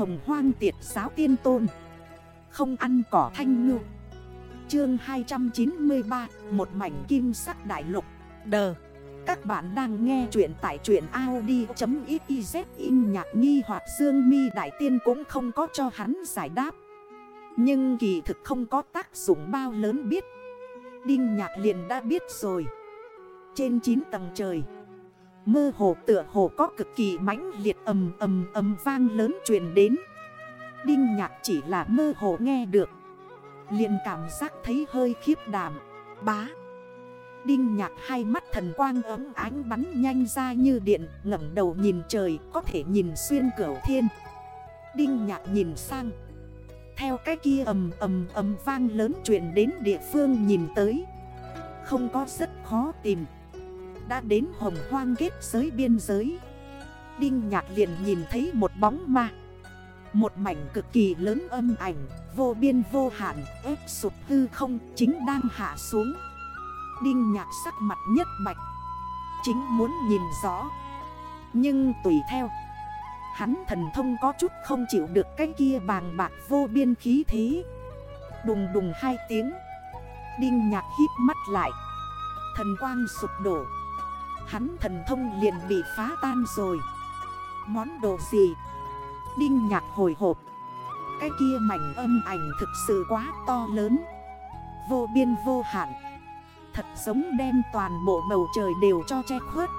Hồng hoang tiệt giáo tiên tôn. Không ăn cỏ thanh ngư. Chương 293 Một mảnh kim sắc đại lục. Đờ. Các bạn đang nghe chuyện tại truyện Audi.xyz in nhạc nghi hoặc Dương mi Đại Tiên cũng không có cho hắn giải đáp. Nhưng kỳ thực không có tác dụng bao lớn biết. Đinh nhạc liền đã biết rồi. Trên 9 tầng trời Mơ hồ tựa hồ có cực kỳ mãnh liệt ầm ầm ầm vang lớn truyền đến. Đinh nhạc chỉ là mơ hồ nghe được. Liền cảm giác thấy hơi khiếp đảm. Bá. Đinh nhạc hai mắt thần quang ấm ánh bắn nhanh ra như điện, ngẩng đầu nhìn trời, có thể nhìn xuyên cửa thiên. Đinh nhạc nhìn sang. Theo cái kia ầm ầm ầm vang lớn truyền đến địa phương nhìn tới. Không có rất khó tìm đã đến hồng hoang kết giới biên giới. Đinh nhạc liền nhìn thấy một bóng ma. Một mảnh cực kỳ lớn âm ảnh, Vô biên vô hạn, ép sụp hư không, Chính đang hạ xuống. Đinh nhạc sắc mặt nhất bạch, Chính muốn nhìn rõ. Nhưng tùy theo, Hắn thần thông có chút không chịu được cái kia bàng bạc vô biên khí thế. Đùng đùng hai tiếng, Đinh nhạc hít mắt lại. Thần quang sụp đổ. Hắn thần thông liền bị phá tan rồi. Món đồ gì? Đinh nhạc hồi hộp. Cái kia mảnh âm ảnh thực sự quá to lớn. Vô biên vô hạn. Thật giống đem toàn bộ bầu trời đều cho che khuất.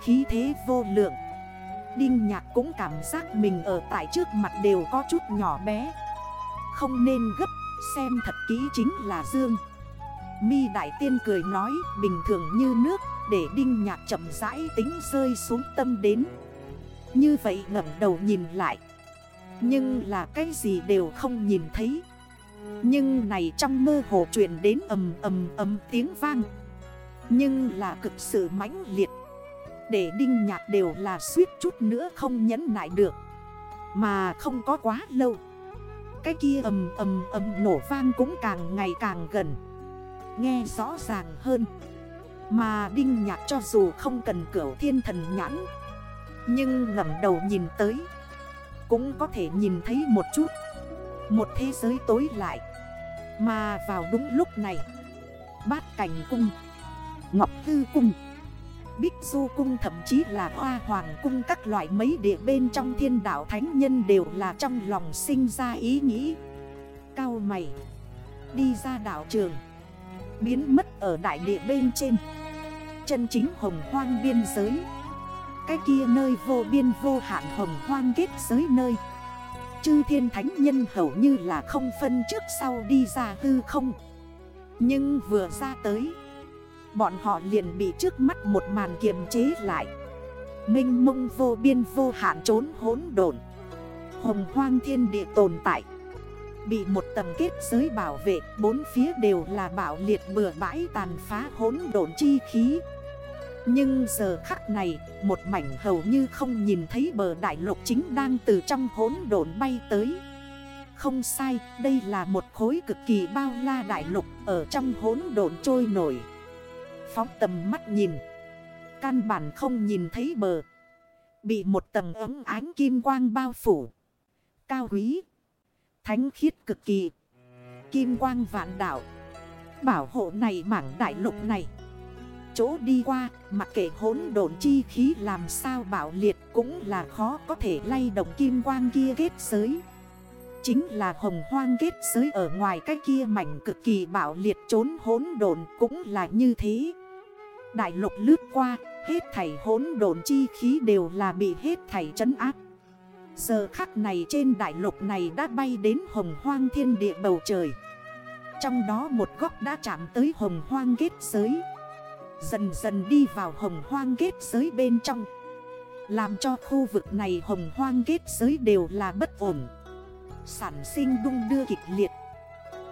Khí thế vô lượng. Đinh nhạc cũng cảm giác mình ở tại trước mặt đều có chút nhỏ bé. Không nên gấp, Xem thật kỹ chính là Dương. Mi Đại Tiên cười nói, bình thường như nước để Đinh Nhạc chậm rãi tính rơi xuống tâm đến. Như vậy ngẩm đầu nhìn lại. Nhưng là cái gì đều không nhìn thấy. Nhưng này trong mơ hồ chuyển đến ầm ầm ầm tiếng vang. Nhưng là cực sự mãnh liệt. Để Đinh Nhạc đều là suýt chút nữa không nhẫn nại được. Mà không có quá lâu. Cái kia ầm ầm ầm nổ vang cũng càng ngày càng gần. Nghe rõ ràng hơn mà Đinh Nhạc cho dù không cần cửu thiên thần nhãn, Nhưng ngẩm đầu nhìn tới, Cũng có thể nhìn thấy một chút, Một thế giới tối lại. Mà vào đúng lúc này, Bát cảnh cung, Ngọc Tư cung, Bích Du cung, thậm chí là Hoa Hoàng cung, Các loại mấy địa bên trong thiên đảo thánh nhân Đều là trong lòng sinh ra ý nghĩ. Cao mày, Đi ra đảo trường. Biến mất ở đại địa bên trên. Chân chính hồng hoang biên giới. Cái kia nơi vô biên vô hạn hồng hoang kết giới nơi. Chư thiên thánh nhân hầu như là không phân trước sau đi ra hư không. Nhưng vừa ra tới, Bọn họ liền bị trước mắt một màn kiềm chế lại. Minh mông vô biên vô hạn trốn hốn đồn Hồng hoang thiên địa tồn tại. Bị một tầng kết giới bảo vệ Bốn phía đều là bảo liệt bừa bãi tàn phá hốn độn chi khí. Nhưng giờ khắc này Một mảnh hầu như không nhìn thấy bờ đại lục chính đang từ trong hốn độn bay tới. Không sai, đây là một khối cực kỳ bao la đại lục Ở trong hốn độn trôi nổi. Phóng tầm mắt nhìn Căn bản không nhìn thấy bờ. Bị một tầng ấm ánh kim quang bao phủ. Cao quý Thánh khiết cực kỳ. Kim quang vạn đảo Bảo hộ này mảng đại lục này. Chỗ đi qua, Mặc kệ hỗn độn chi khí làm sao bảo liệt Cũng là khó có thể lay động kim quang kia kết giới. Chính là hồng hoang kết giới ở ngoài cái kia mảnh cực kỳ bảo liệt trốn hỗn đồn cũng là như thế. Đại lục lướt qua, Hết thảy hỗn đồn chi khí đều là bị hết thảy trấn áp. Giờ khắc này trên đại lục này đã bay đến hồng hoang thiên địa bầu trời. Trong đó một góc đã chạm tới hồng hoang kết giới. Dần dần đi vào hồng hoang kết giới bên trong. Làm cho khu vực này hồng hoang kết giới đều là bất ổn. Sản sinh đung đưa kịch liệt.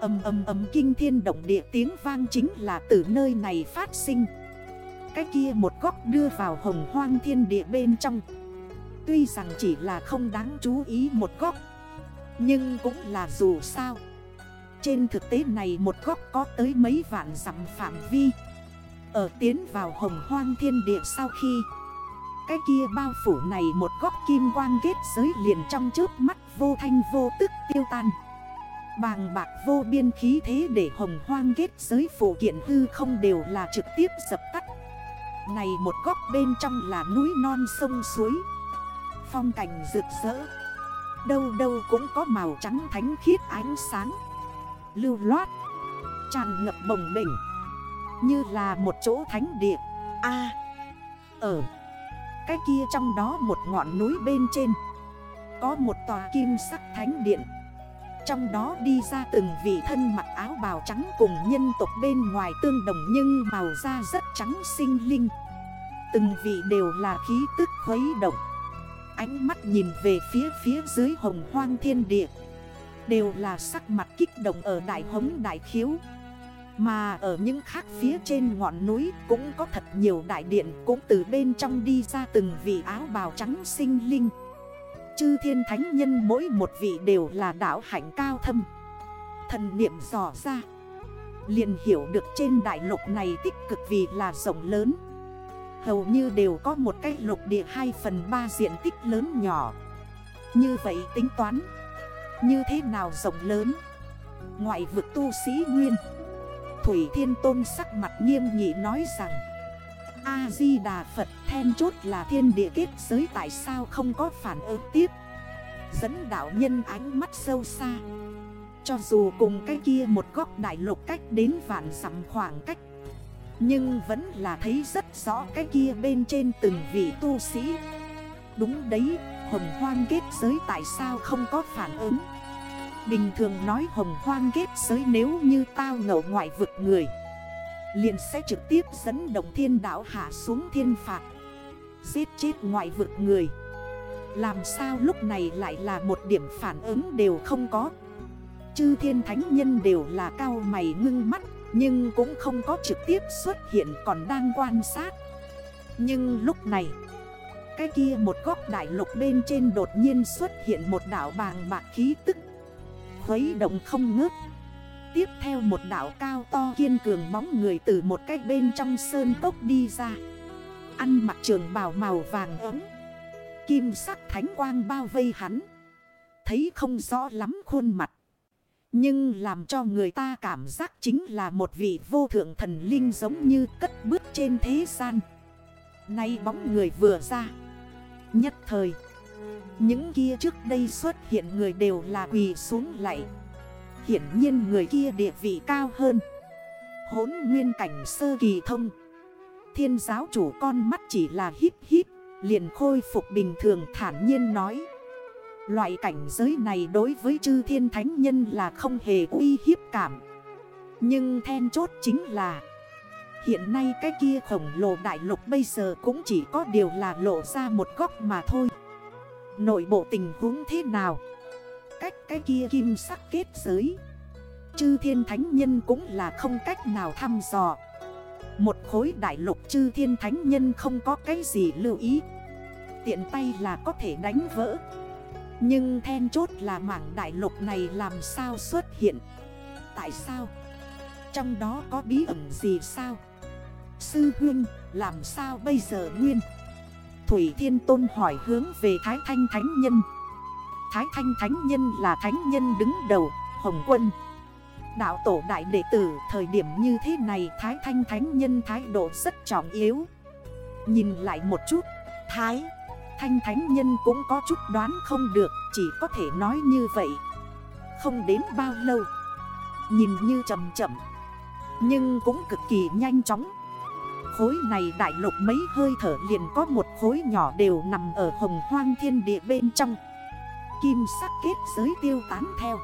Âm âm âm kinh thiên động địa tiếng vang chính là từ nơi này phát sinh. Cái kia một góc đưa vào hồng hoang thiên địa bên trong. Tuy rằng chỉ là không đáng chú ý một góc, Nhưng cũng là dù sao. Trên thực tế này một góc có tới mấy vạn dặm phạm vi. Ở tiến vào hồng hoang thiên địa sau khi, Cái kia bao phủ này một góc kim quang kết giới liền trong trước mắt vô thanh vô tức tiêu tan. Bàng bạc vô biên khí thế để hồng hoang kết giới phụ kiện hư không đều là trực tiếp dập tắt. Này một góc bên trong là núi non sông suối. Phong cảnh rực rỡ. Đâu đâu cũng có màu trắng thánh khiết ánh sáng. Lưu loát, Tràn ngập bồng bình Như là một chỗ thánh địa. A, Ở, Cái kia trong đó một ngọn núi bên trên. Có một tòa kim sắc thánh điện. Trong đó đi ra từng vị thân mặc áo bào trắng cùng nhân tộc bên ngoài tương đồng Nhưng màu da rất trắng sinh linh. Từng vị đều là khí tức khuấy động. Ánh mắt nhìn về phía phía dưới hồng hoang thiên địa. Đều là sắc mặt kích động ở đại hống đại khiếu. Mà ở những khác phía trên ngọn núi cũng có thật nhiều đại điện Cũng từ bên trong đi ra từng vị áo bào trắng sinh linh. Chư thiên thánh nhân mỗi một vị đều là đảo hạnh cao thâm. Thần niệm dò ra. Liền hiểu được trên đại lục này tích cực vì là rộng lớn. Hầu như đều có một cái lục địa 2 phần 3 diện tích lớn nhỏ. Như vậy tính toán, Như thế nào rộng lớn? Ngoại vực tu sĩ nguyên, Thủy Thiên Tôn sắc mặt nghiêm nghị nói rằng, A-di-đà Phật then chốt là thiên địa kết giới tại sao không có phản ứng tiếp? Dẫn đạo nhân ánh mắt sâu xa. Cho dù cùng cái kia một góc đại lục cách đến vạn dặm khoảng cách nhưng vẫn là thấy rất rõ cái kia bên trên từng vị tu sĩ. Đúng đấy, hồng hoang kết giới tại sao không có phản ứng? Bình thường nói hồng hoang kết giới nếu như tao ngậu ngoại vực người Liền sẽ trực tiếp dẫn động thiên đảo hạ xuống thiên phạt Giết chết ngoại vực người. Làm sao lúc này lại là một điểm phản ứng đều không có? Chư thiên thánh nhân đều là cao mày ngưng mắt nhưng cũng không có trực tiếp xuất hiện còn đang quan sát. Nhưng lúc này, Cái kia một góc đại lục bên trên đột nhiên xuất hiện một đảo bàng bạc khí tức. Khuấy động không ngớt. Tiếp theo một đảo cao to kiên cường bóng người từ một cái bên trong sơn tốc đi ra. Ăn mặc trường bào màu vàng ấm. Kim sắc thánh quang bao vây hắn. Thấy không rõ lắm khuôn mặt nhưng làm cho người ta cảm giác chính là một vị vô thượng thần linh giống như cất bước trên thế gian. Nay bóng người vừa ra. Nhất thời. Những kia trước đây xuất hiện người đều là quỳ xuống lại. Hiển nhiên người kia địa vị cao hơn. Hốn nguyên cảnh sơ kỳ thông. Thiên giáo chủ con mắt chỉ là híp híp. Liền khôi phục bình thường thản nhiên nói. Loại cảnh giới này đối với chư thiên thánh nhân là không hề uy hiếp cảm. Nhưng then chốt chính là, Hiện nay cái kia khổng lồ đại lục bây giờ cũng chỉ có điều là lộ ra một góc mà thôi. Nội bộ tình huống thế nào? Cách cái kia kim sắc kết giới, Chư thiên thánh nhân cũng là không cách nào thăm dò. Một khối đại lục chư thiên thánh nhân không có cái gì lưu ý. Tiện tay là có thể đánh vỡ nhưng then chốt là mảng đại lục này làm sao xuất hiện? Tại sao? Trong đó có bí ẩn gì sao? Sư huynh làm sao bây giờ nguyên? Thủy Thiên Tôn hỏi hướng về Thái Thanh Thánh Nhân. Thái Thanh Thánh Nhân là Thánh Nhân đứng đầu, Hồng Quân. Đạo tổ đại đệ tử, thời điểm như thế này, Thái Thanh Thánh Nhân thái độ rất trọng yếu. Nhìn lại một chút, Thái Thanh thánh nhân cũng có chút đoán không được, Chỉ có thể nói như vậy. Không đến bao lâu, Nhìn như chậm chậm, Nhưng cũng cực kỳ nhanh chóng. Khối này đại lục mấy hơi thở liền có một khối nhỏ đều nằm ở hồng hoang thiên địa bên trong. Kim sắc kết giới tiêu tán theo.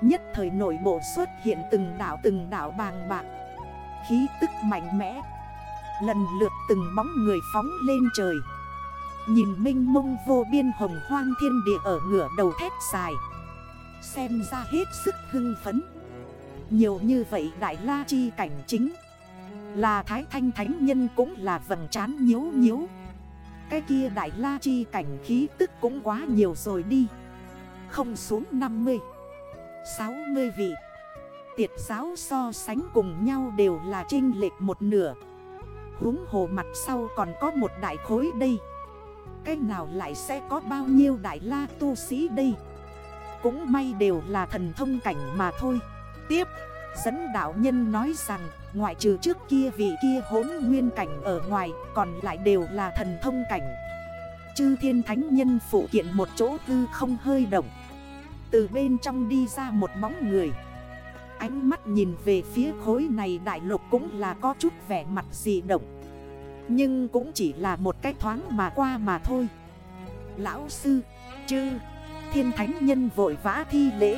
Nhất thời nội bộ xuất hiện từng đảo từng đảo bàng bạc. Khí tức mạnh mẽ. Lần lượt từng bóng người phóng lên trời. Nhìn minh mông vô biên hồng hoang thiên địa ở ngửa đầu thét dài. Xem ra hết sức hưng phấn. Nhiều như vậy đại la chi cảnh chính. Là thái thanh thánh nhân cũng là vầng trán nhếu nhếu Cái kia đại la chi cảnh khí tức cũng quá nhiều rồi đi. Không xuống 50 60 vị. Tiệt giáo so sánh cùng nhau đều là trinh lệch một nửa. Húng hồ mặt sau còn có một đại khối đây. Cái nào lại sẽ có bao nhiêu đại la tu sĩ đây? Cũng may đều là thần thông cảnh mà thôi. Tiếp, Dẫn đạo nhân nói rằng, Ngoại trừ trước kia vị kia hốn nguyên cảnh ở ngoài, Còn lại đều là thần thông cảnh. Chư thiên thánh nhân phụ kiện một chỗ tư không hơi động. Từ bên trong đi ra một bóng người. Ánh mắt nhìn về phía khối này đại lục cũng là có chút vẻ mặt dị động. Nhưng cũng chỉ là một cái thoáng mà qua mà thôi. Lão sư, chư, thiên thánh nhân vội vã thi lễ.